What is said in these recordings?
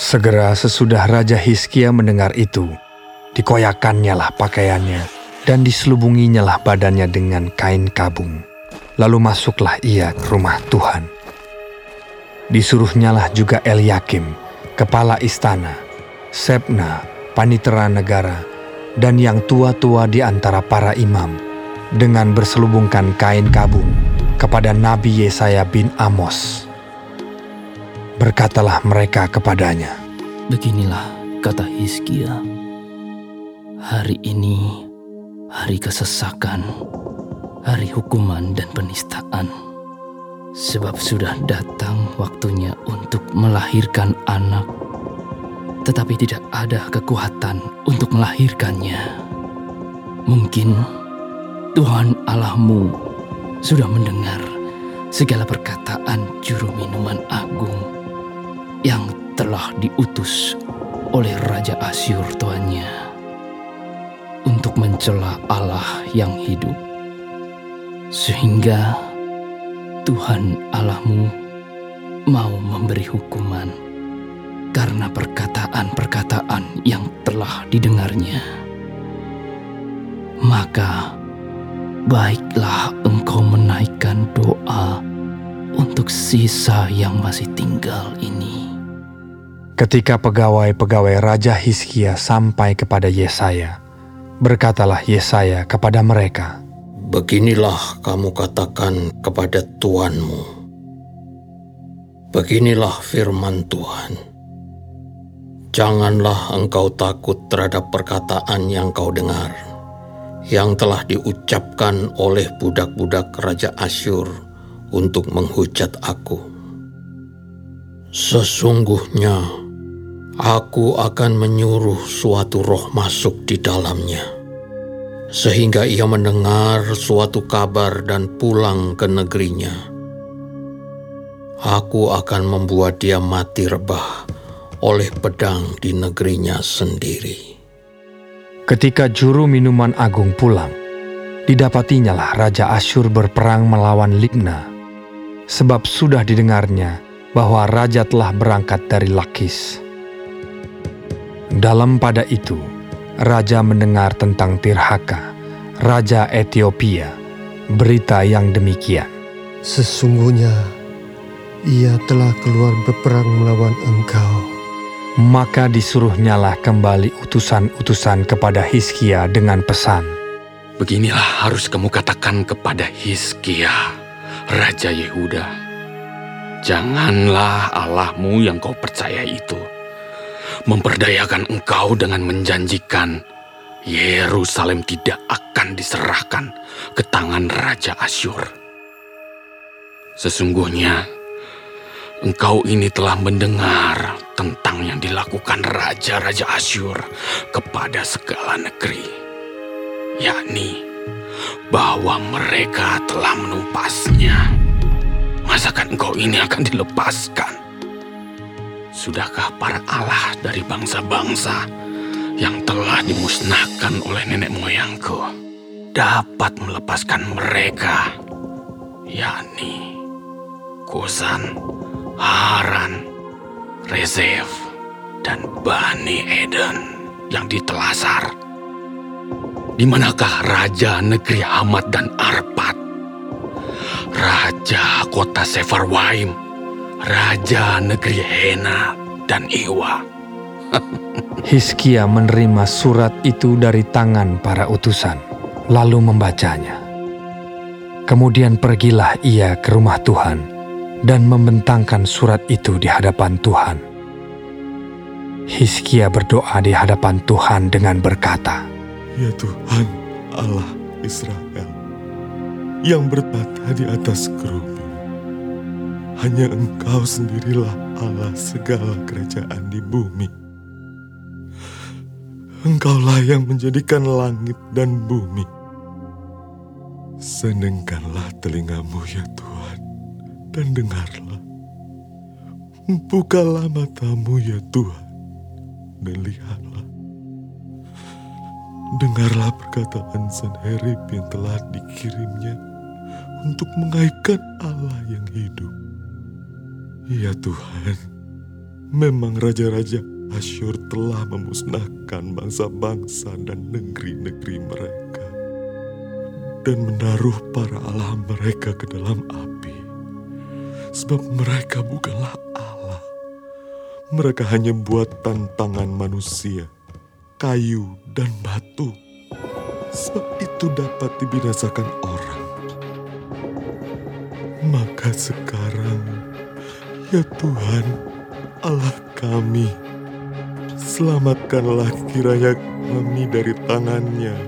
Segera sesudah Raja Hiskia mendengar itu, dikoyakannya lah pakaiannya dan diselubunginya lah badannya dengan kain kabung. Lalu masuklah ia ke rumah Tuhan. Disuruhnyalah juga Eliakim, kepala istana, Sepna, panitera negara, dan yang tua-tua di antara para imam, dengan berselubungkan kain kabung kepada Nabi Yesaya bin Amos. Berkatalah mereka kepadanya, Beginilah kata Hizkia, hari ini hari kesesakan, hari hukuman dan penistaan. Sebab sudah datang waktunya untuk melahirkan anak, tetapi tidak ada kekuatan untuk melahirkannya. Mungkin Tuhan Allahmu sudah mendengar segala perkataan juru minuman agung yang telah diutus oleh Raja Asyur tuannya untuk mencela Allah yang hidup. Sehingga Tuhan Allahmu mau memberi hukuman karena perkataan-perkataan yang telah didengarnya. Maka baiklah engkau menaikkan doa untuk sisa yang masih tinggal ini. Ketika pegawai-pegawai Raja Hizkia sampai kepada Yesaya, berkatalah Yesaya kepada mereka, Beginilah kamu katakan kepada Tuanmu. Beginilah firman Tuhan. Janganlah engkau takut terhadap perkataan yang kau dengar, yang telah diucapkan oleh budak-budak Raja Asyur untuk menghujat aku. Sesungguhnya, Aku akan menyuruh suatu roh masuk di dalamnya, sehingga ia mendengar suatu kabar dan pulang ke negerinya. Aku akan membuat dia mati rebah oleh pedang di negerinya sendiri. Ketika juru minuman agung pulang, didapatinya lah Raja Asyur berperang melawan Libna, sebab sudah didengarnya bahwa Raja telah berangkat dari Lakis. Dalam pada itu, raja mendengar tentang Tirhaka, raja Ethiopia, berita yang demikian. Sesungguhnya ia telah keluar berperang melawan engkau. Maka disuruhnyalah kembali utusan-utusan kepada Hizkia dengan pesan. Beginilah harus kamu katakan kepada Hizkia, Raja Yehuda. Janganlah Allahmu yang kau percaya itu memperdayakan engkau dengan menjanjikan Yerusalem tidak akan diserahkan ke tangan Raja Asyur. Sesungguhnya, engkau ini telah mendengar tentang yang dilakukan Raja-Raja Asyur kepada segala negeri, yakni bahwa mereka telah menumpasnya. Masakan engkau ini akan dilepaskan? Sudahkah para Allah dari bangsa-bangsa yang telah dimusnahkan oleh nenek moyangku dapat melepaskan mereka, yakni Kusan, Haran, Rezef, dan Bani Eden yang ditelasar? Di manakah raja negeri Hamad dan Arpad? Raja kota Sefarwaim Raja negeri Hena dan Iwa. Hiskia menerima surat itu dari tangan para utusan, lalu membacanya. Kemudian pergilah ia ke rumah Tuhan dan membentangkan surat itu di hadapan Tuhan. Hiskia berdoa di hadapan Tuhan dengan berkata, Ya Tuhan Allah Israel, yang bertata di atas kerubin, hanya engkau sendirilah Allah segala kerajaan di bumi. Engkaulah yang menjadikan langit dan bumi. Senengkanlah telingamu ya Tuhan, dan dengarlah. Bukalah matamu ya Tuhan, dan lihatlah. Dengarlah perkataan Sanherib yang telah dikirimnya untuk mengaibkan Allah yang hidup. Ya Tuhan, Memang raja-raja Asyur telah memusnahkan bangsa-bangsa dan negeri-negeri mereka dan menaruh para allah mereka ke dalam api. Sebab mereka bukanlah Allah. Mereka hanya buatan tangan manusia, kayu dan batu. Sebab itu dapat dibinasakan orang. Maka sekarang, ya Tuhan, Allah kami, selamatkanlah kiranya kami dari tangannya,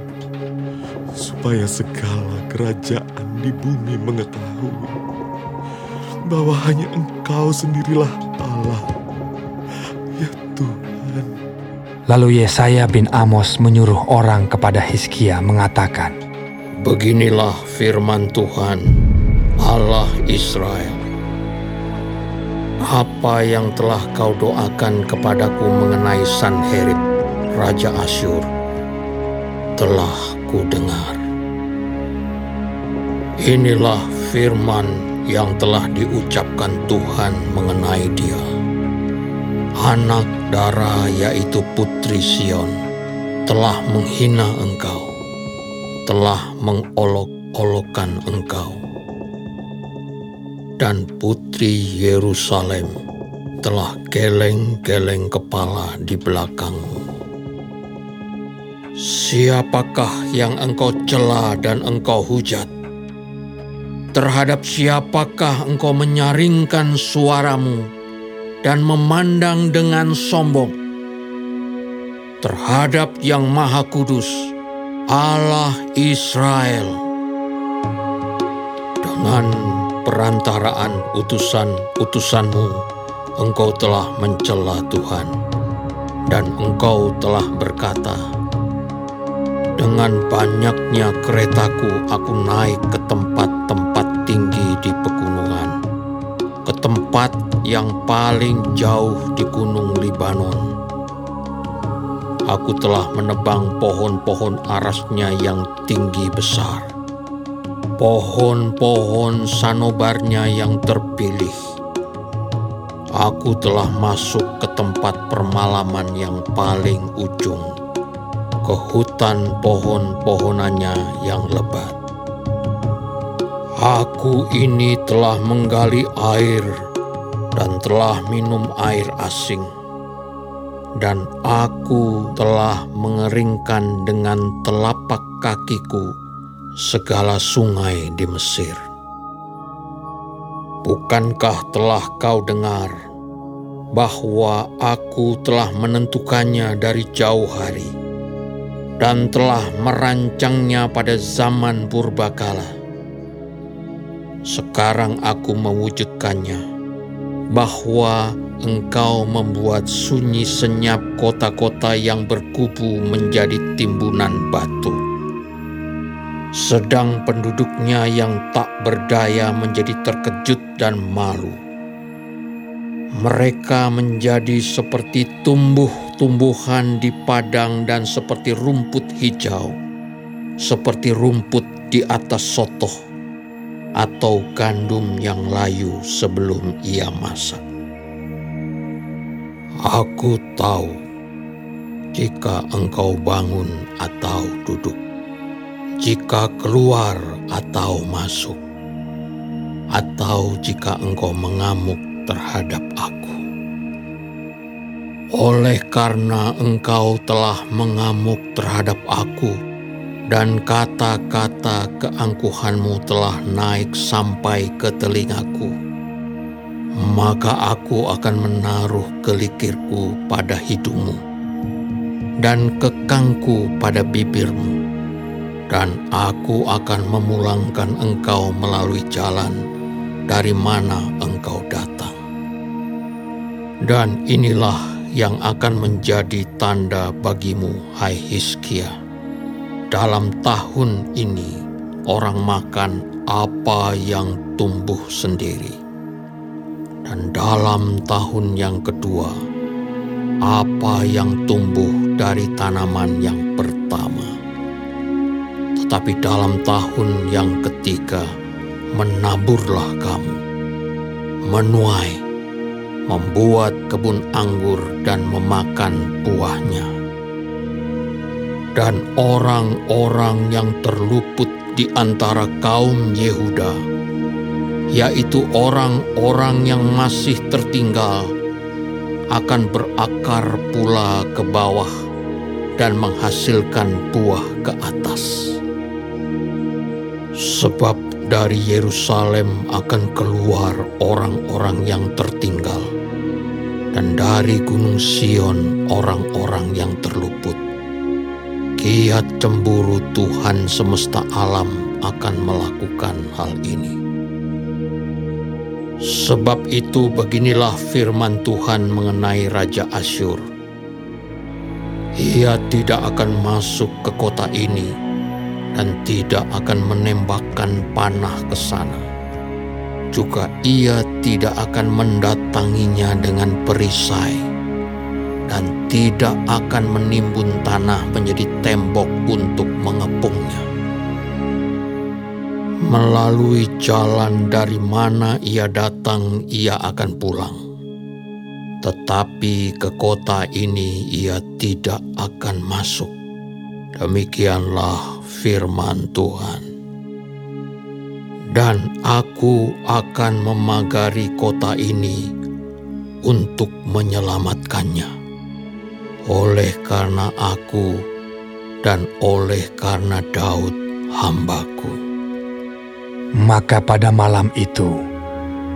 supaya segala kerajaan di bumi mengetahui bahwa hanya Engkau sendirilah Allah, ya Tuhan. Lalu Yesaya bin Amos menyuruh orang kepada Hizkia mengatakan, Beginilah firman Tuhan, Allah Israel. Apa yang telah kau doakan kepadaku mengenai Sanherib, Raja Asyur, telah ku dengar. Inilah firman yang telah diucapkan Tuhan mengenai dia. Anak Dara yaitu Putri Sion telah menghina engkau, telah mengolok-olokkan engkau dan putri Yerusalem telah geleng-geleng kepala di belakangmu. Siapakah yang engkau cela dan engkau hujat? Terhadap siapakah engkau menyaringkan suaramu dan memandang dengan sombong? Terhadap yang Maha Kudus, Allah Israel. Dengan perantaraan utusan-utusanmu, engkau telah mencela Tuhan, dan engkau telah berkata, Dengan banyaknya keretaku aku naik ke tempat-tempat tinggi di pegunungan, ke tempat yang paling jauh di gunung Libanon. Aku telah menebang pohon-pohon arasnya yang tinggi besar pohon-pohon sanobarnya yang terpilih. Aku telah masuk ke tempat permalaman yang paling ujung, ke hutan pohon-pohonannya yang lebat. Aku ini telah menggali air dan telah minum air asing, dan aku telah mengeringkan dengan telapak kakiku segala sungai di Mesir. Bukankah telah kau dengar bahwa aku telah menentukannya dari jauh hari dan telah merancangnya pada zaman purbakala? Sekarang aku mewujudkannya bahwa engkau membuat sunyi senyap kota-kota yang berkubu menjadi timbunan batu sedang penduduknya yang tak berdaya menjadi terkejut dan malu. Mereka menjadi seperti tumbuh-tumbuhan di padang dan seperti rumput hijau, seperti rumput di atas sotoh atau gandum yang layu sebelum ia masak. Aku tahu jika engkau bangun atau duduk jika keluar atau masuk, atau jika engkau mengamuk terhadap aku. Oleh karena engkau telah mengamuk terhadap aku, dan kata-kata keangkuhanmu telah naik sampai ke telingaku, maka aku akan menaruh kelikirku pada hidungmu dan kekangku pada bibirmu dan aku akan memulangkan engkau melalui jalan dari mana engkau datang. Dan inilah yang akan menjadi tanda bagimu, hai Hiskia. Dalam tahun ini, orang makan apa yang tumbuh sendiri. Dan dalam tahun yang kedua, apa yang tumbuh dari tanaman yang pertama tapi dalam tahun yang ketiga menaburlah kamu, menuai, membuat kebun anggur dan memakan buahnya. Dan orang-orang yang terluput di antara kaum Yehuda, yaitu orang-orang yang masih tertinggal, akan berakar pula ke bawah dan menghasilkan buah ke atas. Sebab dari Yerusalem akan keluar orang-orang yang tertinggal, dan dari Gunung Sion orang-orang yang terluput. Kiat cemburu Tuhan semesta alam akan melakukan hal ini. Sebab itu beginilah firman Tuhan mengenai Raja Asyur. Ia tidak akan masuk ke kota ini dan tidak akan menembakkan panah ke sana. Juga ia tidak akan mendatanginya dengan perisai dan tidak akan menimbun tanah menjadi tembok untuk mengepungnya. Melalui jalan dari mana ia datang, ia akan pulang. Tetapi ke kota ini ia tidak akan masuk. Demikianlah firman Tuhan. Dan aku akan memagari kota ini untuk menyelamatkannya. Oleh karena aku dan oleh karena Daud hambaku. Maka pada malam itu,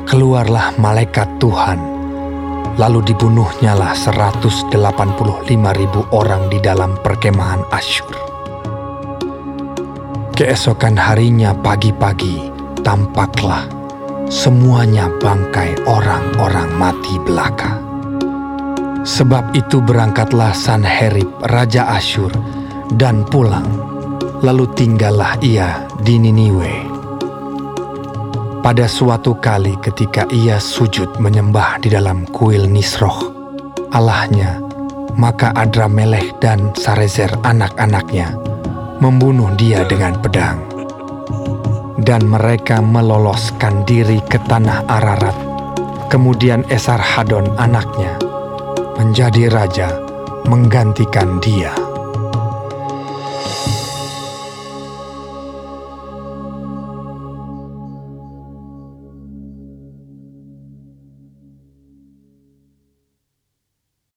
keluarlah malaikat Tuhan, lalu dibunuhnyalah 185 ribu orang di dalam perkemahan Asyur. Keesokan harinya pagi-pagi, tampaklah semuanya bangkai orang-orang mati belaka. Sebab itu berangkatlah Sanherib, Raja Asyur, dan pulang, lalu tinggallah ia di Niniwe. Pada suatu kali ketika ia sujud menyembah di dalam kuil Nisroh, Allahnya, maka Adramelech dan Sarezer anak-anaknya membunuh dia dengan pedang. Dan mereka meloloskan diri ke tanah Ararat. Kemudian Esar Hadon anaknya menjadi raja menggantikan dia.